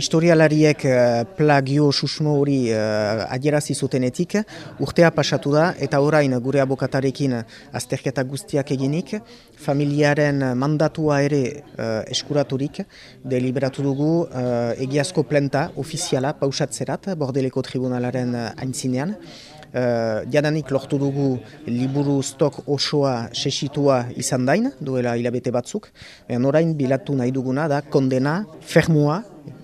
Historialariek uh, plagio susmo hori uh, adierazi zutenetik. Urtea pasatu da eta orain gure abokatarekin azterketa guztiak eginik. Familiaren mandatua ere uh, eskuraturik. Deliberatu dugu uh, egiazko plenta ofiziala pausatzerat bordeleko tribunalaren aintzinean. Uh, jadanik lortu dugu liburu stok osoa sesitua izan dain, duela hilabete batzuk. orain bilatu nahi duguna da kondena fermua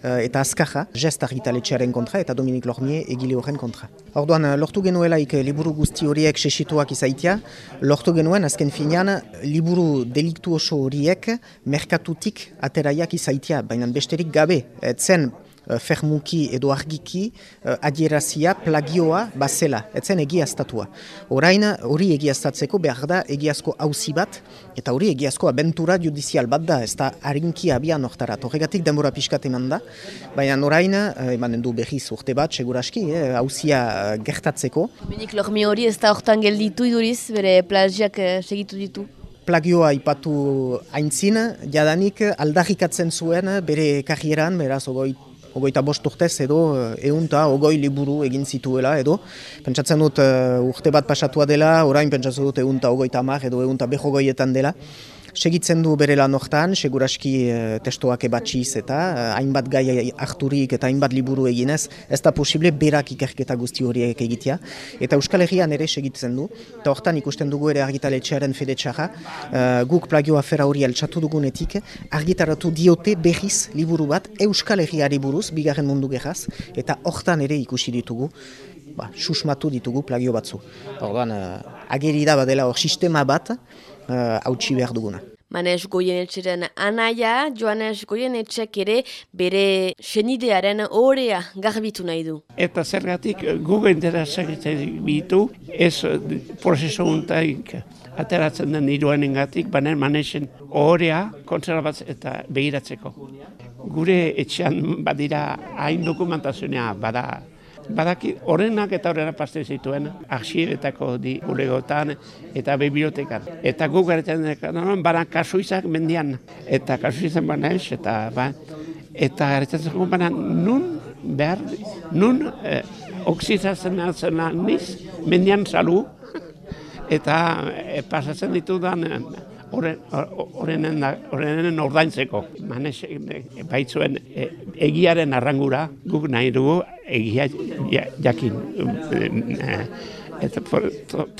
eta azkaja gest argitaletxearen kontra eta Dominik Lormier egile horren kontra. Orduan, lortu genuelaik liburu guzti horiek sesituak izaitia, lortu genuen azken finean liburu deliktu oso horiek merkatutik ateraiak izaitia, baina besterik gabe, etzen Eh, fermuki edo argiki uh, adierazia plagioa bazela, etzen egiaztatua. Orain hori egiaztatzeko behar da egiazko hauzi bat, eta hori egiazko abentura judizial bat da, ez da harinki abian oktarat. Horregatik denbora pixkat eman da, baina orain, uh, emanen du behiz urte bat, seguraski, hauzia uh, gertatzeko. Minik lormi hori ez da hortan gelditu iduriz, bere plagiak uh, segitu ditu? plagioa ipatu haintzin, jadanik aldarrikatzen zuen bere karrieran, beraz, ogoi ogoita bost urtez edo eh, ogoi liburu egin zituela edo. Pentsatzen dut uh, urte bat pasatua dela, orain pentsatzen dut eunta ogoita mar edo eunta behogoietan dela segitzen du bere lan hortan, seguraski e, testoak ebatxiz eta e, hainbat gai harturik eta hainbat liburu eginez, ez da posible berak ikerketa guzti horiek egitea. Eta Euskal Herrian ere segitzen du, eta hortan ikusten dugu ere argitaletxearen fedetxarra, e, guk plagio afera hori altxatu dugunetik, argitaratu diote berriz liburu bat Euskal Herriari buruz, bigarren mundu gerraz, eta hortan ere ikusi ditugu, ba, susmatu ditugu plagio batzu. Orduan, uh, ageri da badela hor sistema bat, hautsi behar duguna. Manes Goienetxeren anaia, Joanes Goienetxek ere bere senidearen orea garbitu nahi du. Eta zergatik gugu interesak bitu, ez prozeso untaik ateratzen den iruanen gatik, baina manesen orea kontzerbat eta begiratzeko. Gure etxean badira hain dokumentazionea bada Badaki, horrenak eta horrenak paste zituen, arxiretako di ulegotan eta bibliotekan. Eta guk garetan dekan, bana kasuizak mendian. Eta kasuizan bana ez, eta ba, eta garetan zekon bana nun behar, nun eh, oksizatzen altzen niz, mendian salu, eta eh, pasatzen ditudan, horrenen ordaintzeko. Manes, baitzuen e, egiaren arrangura guk nahi dugu egia jakin. Eta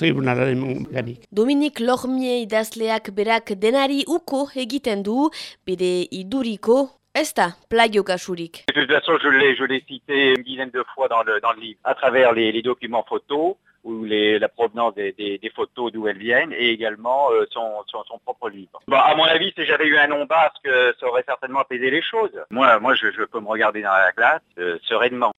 tribunalaren ganik. Dominik Lormie idazleak berak denari uko egiten du, bide iduriko Ez da, plagio kasurik. De toute façon, je l'ai cité une dizaine de fois dans le, dans le livre, à travers les, les documents photos, ou les, la provenance des, des, des photos d'où elles viennent, et également euh, son, son, son, propre livre. Bon, à mon avis, si j'avais eu un nom basque, ça aurait certainement apaisé les choses. Moi, moi je, je peux me regarder dans la glace euh, sereinement.